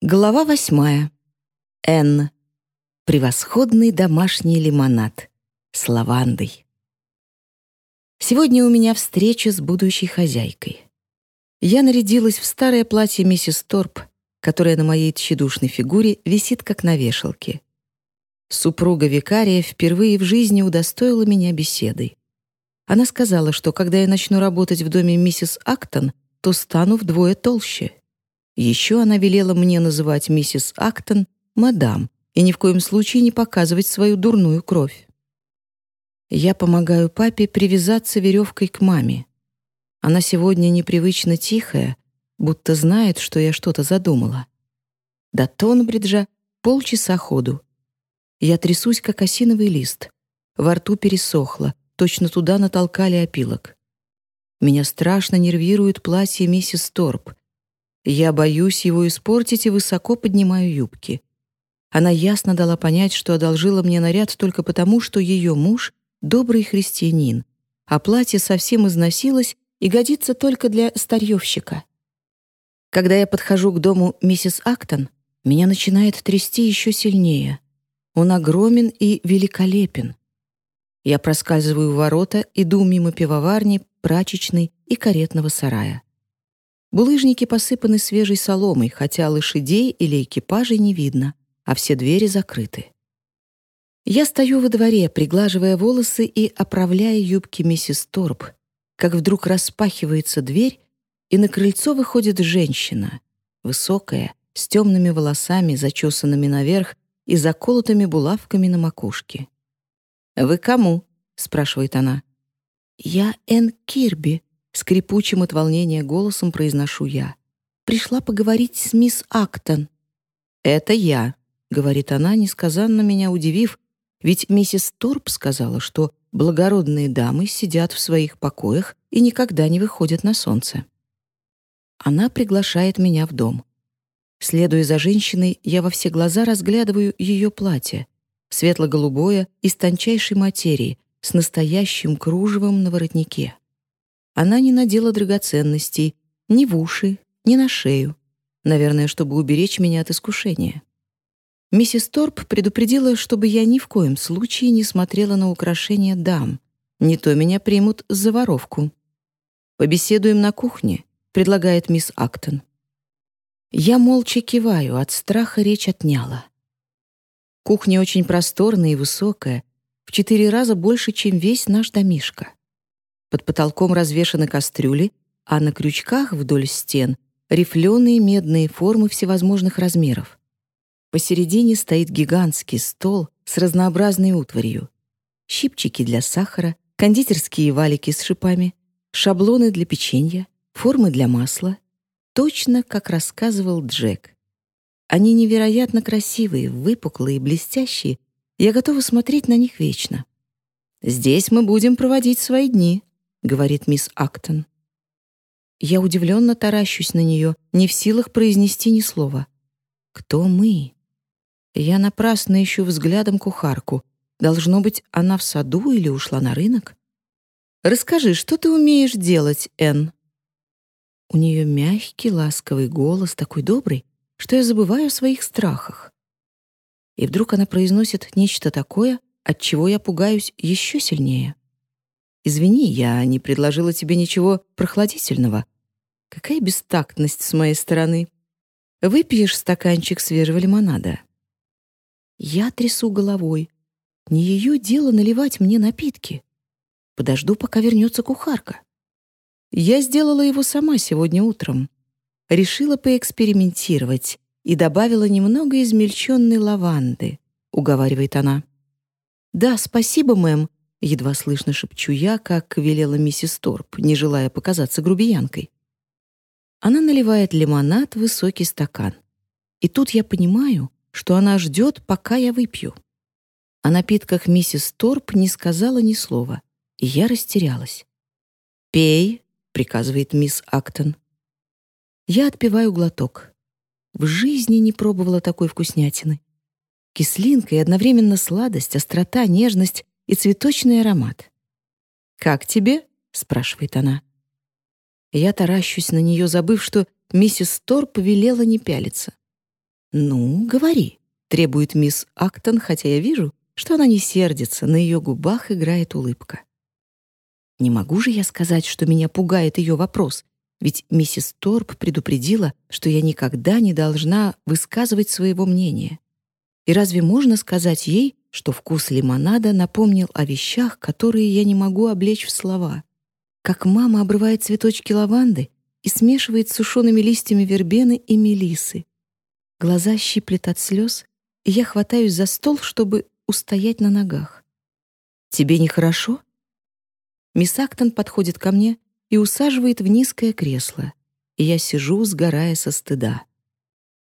Глава восьмая. Н. Превосходный домашний лимонад с лавандой. Сегодня у меня встреча с будущей хозяйкой. Я нарядилась в старое платье миссис Торп, которое на моей тщедушной фигуре висит как на вешалке. Супруга викария впервые в жизни удостоила меня беседой. Она сказала, что когда я начну работать в доме миссис Актон, то стану вдвое толще — еще она велела мне называть миссис Актон «мадам» и ни в коем случае не показывать свою дурную кровь. Я помогаю папе привязаться веревкой к маме. Она сегодня непривычно тихая, будто знает, что я что-то задумала. До Тонбриджа полчаса ходу. Я трясусь, как осиновый лист. Во рту пересохло, точно туда натолкали опилок. Меня страшно нервирует платье миссис Торп, я боюсь его испортить и высоко поднимаю юбки. Она ясно дала понять, что одолжила мне наряд только потому, что ее муж — добрый христианин, а платье совсем износилось и годится только для старьевщика. Когда я подхожу к дому миссис Актон, меня начинает трясти еще сильнее. Он огромен и великолепен. Я проскальзываю ворота, иду мимо пивоварни, прачечной и каретного сарая. Булыжники посыпаны свежей соломой, хотя лошадей или экипажей не видно, а все двери закрыты. Я стою во дворе, приглаживая волосы и оправляя юбки миссис Торп, как вдруг распахивается дверь, и на крыльцо выходит женщина, высокая, с темными волосами, зачесанными наверх и заколотыми булавками на макушке. «Вы кому?» — спрашивает она. «Я Энн Кирби», Скрипучим от волнения голосом произношу я. «Пришла поговорить с мисс Актон». «Это я», — говорит она, несказанно меня удивив, ведь миссис Торп сказала, что благородные дамы сидят в своих покоях и никогда не выходят на солнце. Она приглашает меня в дом. Следуя за женщиной, я во все глаза разглядываю ее платье, светло-голубое, из тончайшей материи, с настоящим кружевом на воротнике. Она не надела драгоценностей ни в уши, ни на шею, наверное, чтобы уберечь меня от искушения. Миссис Торп предупредила, чтобы я ни в коем случае не смотрела на украшения дам, не то меня примут за воровку. «Побеседуем на кухне», — предлагает мисс Актон. Я молча киваю, от страха речь отняла. Кухня очень просторная и высокая, в четыре раза больше, чем весь наш домишко. Под потолком развешаны кастрюли, а на крючках вдоль стен рифленые медные формы всевозможных размеров. Посередине стоит гигантский стол с разнообразной утварью. Щипчики для сахара, кондитерские валики с шипами, шаблоны для печенья, формы для масла. Точно, как рассказывал Джек. Они невероятно красивые, выпуклые, блестящие. Я готова смотреть на них вечно. Здесь мы будем проводить свои дни, — говорит мисс Актон. Я удивленно таращусь на нее, не в силах произнести ни слова. «Кто мы?» Я напрасно ищу взглядом кухарку. Должно быть, она в саду или ушла на рынок? «Расскажи, что ты умеешь делать, Энн?» У нее мягкий, ласковый голос, такой добрый, что я забываю о своих страхах. И вдруг она произносит нечто такое, от чего я пугаюсь еще сильнее. Извини, я не предложила тебе ничего прохладительного. Какая бестактность с моей стороны. Выпьешь стаканчик свежего лимонада. Я трясу головой. Не ее дело наливать мне напитки. Подожду, пока вернется кухарка. Я сделала его сама сегодня утром. Решила поэкспериментировать и добавила немного измельченной лаванды, уговаривает она. «Да, спасибо, мэм, Едва слышно шепчу я, как велела миссис Торп, не желая показаться грубиянкой. Она наливает лимонад в высокий стакан. И тут я понимаю, что она ждет, пока я выпью. О напитках миссис Торп не сказала ни слова, и я растерялась. «Пей», — приказывает мисс Актон. Я отпиваю глоток. В жизни не пробовала такой вкуснятины. Кислинка и одновременно сладость, острота, нежность и цветочный аромат. «Как тебе?» — спрашивает она. Я таращусь на нее, забыв, что миссис Торп велела не пялиться. «Ну, говори», — требует мисс Актон, хотя я вижу, что она не сердится, на ее губах играет улыбка. Не могу же я сказать, что меня пугает ее вопрос, ведь миссис Торп предупредила, что я никогда не должна высказывать своего мнения. И разве можно сказать ей, что вкус лимонада напомнил о вещах, которые я не могу облечь в слова? Как мама обрывает цветочки лаванды и смешивает с сушеными листьями вербены и мелисы. Глаза щиплет от слез, и я хватаюсь за стол, чтобы устоять на ногах. «Тебе нехорошо?» Мисс Актон подходит ко мне и усаживает в низкое кресло, и я сижу, сгорая со стыда.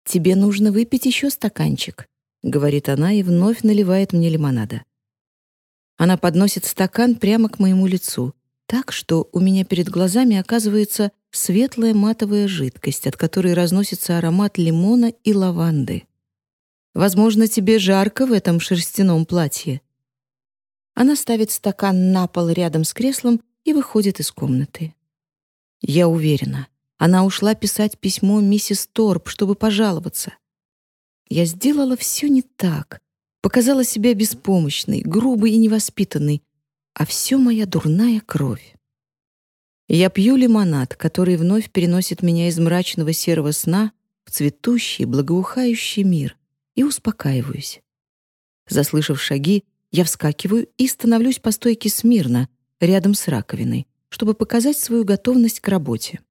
«Тебе нужно выпить еще стаканчик», — говорит она и вновь наливает мне лимонада. Она подносит стакан прямо к моему лицу, так, что у меня перед глазами оказывается светлая матовая жидкость, от которой разносится аромат лимона и лаванды. «Возможно, тебе жарко в этом шерстяном платье». Она ставит стакан на пол рядом с креслом и выходит из комнаты. Я уверена, она ушла писать письмо миссис Торп, чтобы пожаловаться. Я сделала все не так, показала себя беспомощной, грубой и невоспитанной, а все моя дурная кровь. Я пью лимонад, который вновь переносит меня из мрачного серого сна в цветущий, благоухающий мир, и успокаиваюсь. Заслышав шаги, я вскакиваю и становлюсь по стойке смирно, рядом с раковиной, чтобы показать свою готовность к работе.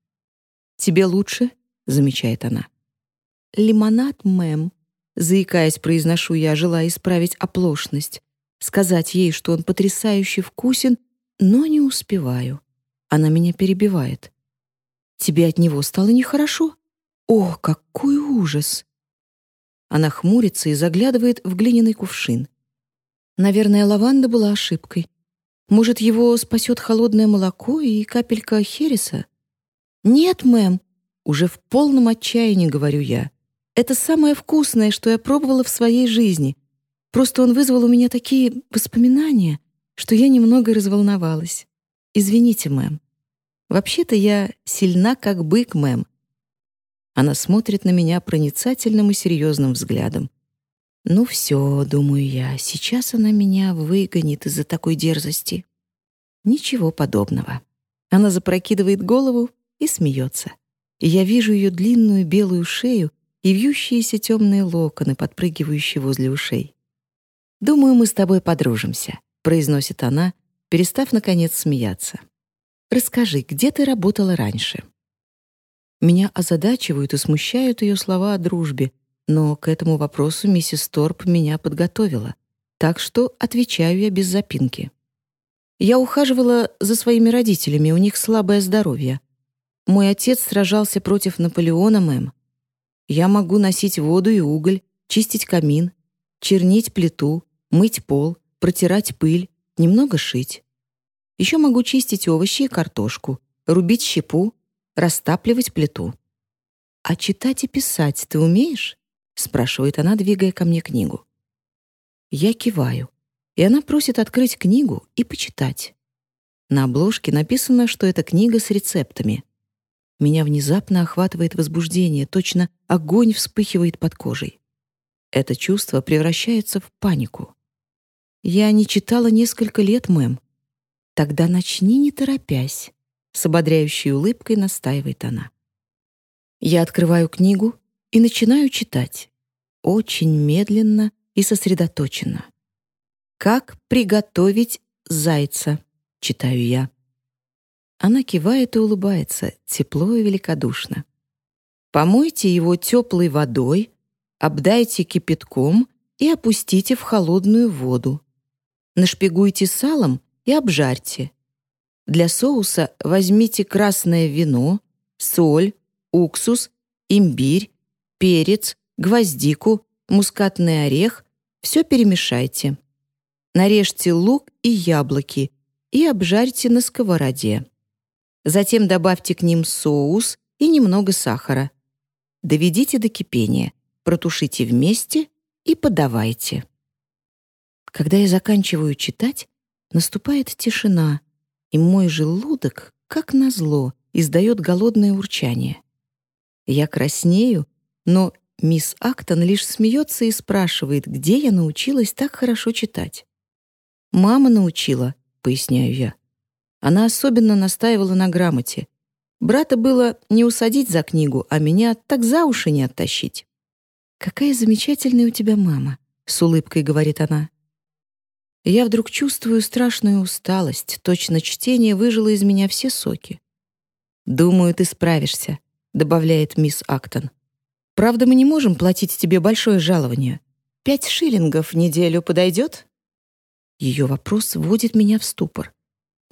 «Тебе лучше?» — замечает она. «Лимонад, мэм», — заикаясь, произношу я, желая исправить оплошность, сказать ей, что он потрясающе вкусен, но не успеваю. Она меня перебивает. «Тебе от него стало нехорошо? О, какой ужас!» Она хмурится и заглядывает в глиняный кувшин. Наверное, лаванда была ошибкой. Может, его спасет холодное молоко и капелька хереса? «Нет, мэм», — уже в полном отчаянии говорю я. «Это самое вкусное, что я пробовала в своей жизни. Просто он вызвал у меня такие воспоминания, что я немного разволновалась. Извините, мэм. Вообще-то я сильна, как бык, мэм». Она смотрит на меня проницательным и серьезным взглядом. Ну все, думаю я, сейчас она меня выгонит из-за такой дерзости. Ничего подобного. Она запрокидывает голову и смеется. И я вижу ее длинную белую шею и вьющиеся темные локоны, подпрыгивающие возле ушей. «Думаю, мы с тобой подружимся», — произносит она, перестав, наконец, смеяться. «Расскажи, где ты работала раньше?» Меня озадачивают и смущают ее слова о дружбе, но к этому вопросу миссис Торп меня подготовила, так что отвечаю я без запинки. Я ухаживала за своими родителями, у них слабое здоровье. Мой отец сражался против Наполеона, мэм. Я могу носить воду и уголь, чистить камин, чернить плиту, мыть пол, протирать пыль, немного шить. Еще могу чистить овощи и картошку, рубить щепу, растапливать плиту. А читать и писать ты умеешь? — спрашивает она, двигая ко мне книгу. Я киваю, и она просит открыть книгу и почитать. На обложке написано, что это книга с рецептами. Меня внезапно охватывает возбуждение, точно огонь вспыхивает под кожей. Это чувство превращается в панику. «Я не читала несколько лет, мэм». «Тогда начни, не торопясь», — с ободряющей улыбкой настаивает она. Я открываю книгу и начинаю читать. Очень медленно и сосредоточенно. «Как приготовить зайца?» — читаю я. Она кивает и улыбается, тепло и великодушно. Помойте его теплой водой, обдайте кипятком и опустите в холодную воду. Нашпигуйте салом и обжарьте. Для соуса возьмите красное вино, соль, уксус, имбирь, перец, гвоздику, мускатный орех, все перемешайте. Нарежьте лук и яблоки и обжарьте на сковороде. Затем добавьте к ним соус и немного сахара. Доведите до кипения, протушите вместе и подавайте. Когда я заканчиваю читать, наступает тишина, и мой желудок, как назло, издает голодное урчание. Я краснею но мисс Актон лишь смеется и спрашивает, где я научилась так хорошо читать. «Мама научила», — поясняю я. Она особенно настаивала на грамоте. Брата было не усадить за книгу, а меня так за уши не оттащить. «Какая замечательная у тебя мама», — с улыбкой говорит она. Я вдруг чувствую страшную усталость, точно чтение выжило из меня все соки. «Думаю, ты справишься», — добавляет мисс Актон. «Правда, мы не можем платить тебе большое жалование. Пять шиллингов в неделю подойдет?» Ее вопрос вводит меня в ступор.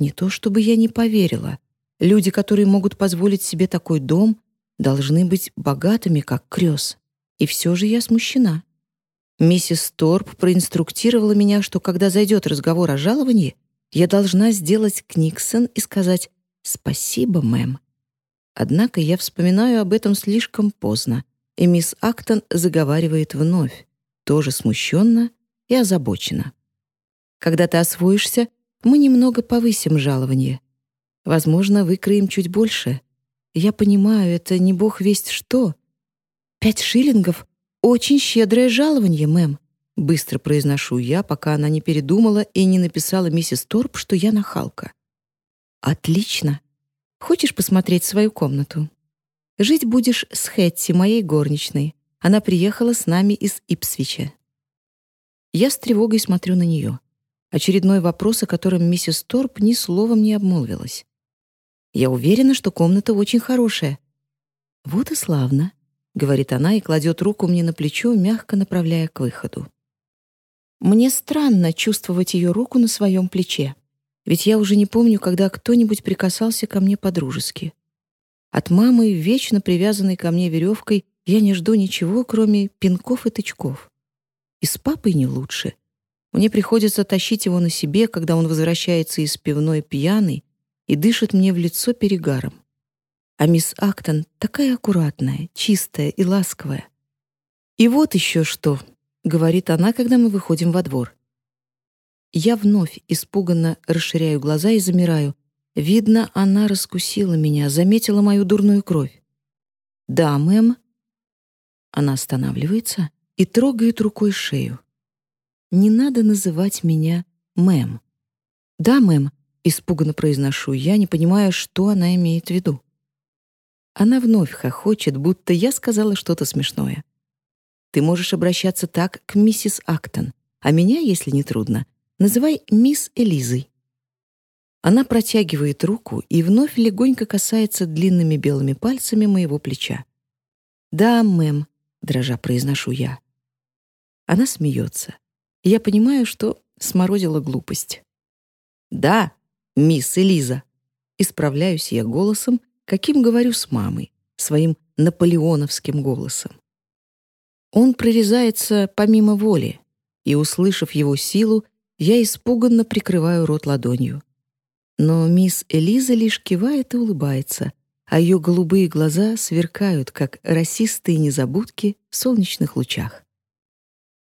Не то чтобы я не поверила. Люди, которые могут позволить себе такой дом, должны быть богатыми, как крёс. И все же я смущена. Миссис Торп проинструктировала меня, что когда зайдет разговор о жаловании, я должна сделать книксон и сказать «Спасибо, мэм». Однако я вспоминаю об этом слишком поздно, и мисс Актон заговаривает вновь, тоже смущенно и озабочена. Когда ты освоишься, мы немного повысим жалование. Возможно, выкроем чуть больше. Я понимаю, это не бог весть что. Пять шиллингов «Очень щедрое жалование, мэм», — быстро произношу я, пока она не передумала и не написала миссис Торп, что я нахалка. «Отлично. Хочешь посмотреть свою комнату? Жить будешь с Хэтти, моей горничной. Она приехала с нами из Ипсвича». Я с тревогой смотрю на нее. Очередной вопрос, о котором миссис Торп ни словом не обмолвилась. «Я уверена, что комната очень хорошая». «Вот и славно», — говорит она и кладет руку мне на плечо, мягко направляя к выходу. Мне странно чувствовать ее руку на своем плече, ведь я уже не помню, когда кто-нибудь прикасался ко мне по-дружески. От мамы, вечно привязанной ко мне веревкой, я не жду ничего, кроме пинков и тычков. И с папой не лучше. Мне приходится тащить его на себе, когда он возвращается из пивной пьяный и дышит мне в лицо перегаром. А мисс Актон такая аккуратная, чистая и ласковая. «И вот еще что», — говорит она, когда мы выходим во двор. Я вновь испуганно расширяю глаза и замираю. Видно, она раскусила меня, заметила мою дурную кровь. «Да, мэм». Она останавливается и трогает рукой шею. «Не надо называть меня мэм». «Да, мэм», — испуганно произношу я, не понимая, что она имеет в виду. Она вновь хохочет, будто я сказала что-то смешное. Ты можешь обращаться так к миссис Актон, а меня, если не трудно, называй мисс Элизой. Она протягивает руку и вновь легонько касается длинными белыми пальцами моего плеча. «Да, мэм», — дрожа произношу я. Она смеется. Я понимаю, что сморозила глупость. «Да, мисс Элиза», — исправляюсь я голосом, каким говорю с мамой, своим наполеоновским голосом. Он прорезается помимо воли, и, услышав его силу, я испуганно прикрываю рот ладонью. Но мисс Элиза лишь кивает и улыбается, а ее голубые глаза сверкают, как расистые незабудки в солнечных лучах.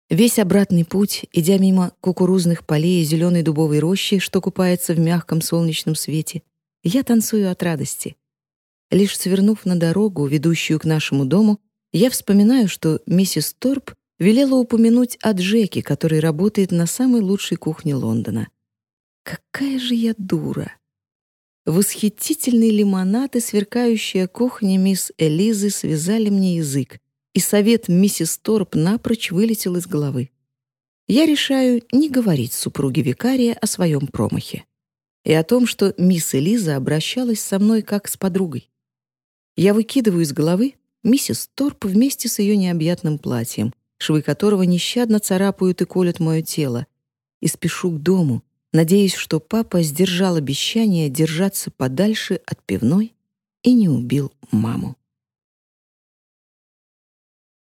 Весь обратный путь, идя мимо кукурузных полей и зеленой дубовой рощи, что купается в мягком солнечном свете, я танцую от радости. Лишь свернув на дорогу, ведущую к нашему дому, я вспоминаю, что миссис Торп велела упомянуть о Джеке, который работает на самой лучшей кухне Лондона. Какая же я дура! Восхитительный лимонад и сверкающая кухня мисс Элизы связали мне язык, и совет миссис Торп напрочь вылетел из головы. Я решаю не говорить супруге викария о своем промахе и о том, что мисс Элиза обращалась со мной как с подругой. Я выкидываю из головы миссис Торп вместе с ее необъятным платьем, швы которого нещадно царапают и колят мое тело, и спешу к дому, надеясь, что папа сдержал обещание держаться подальше от пивной и не убил маму.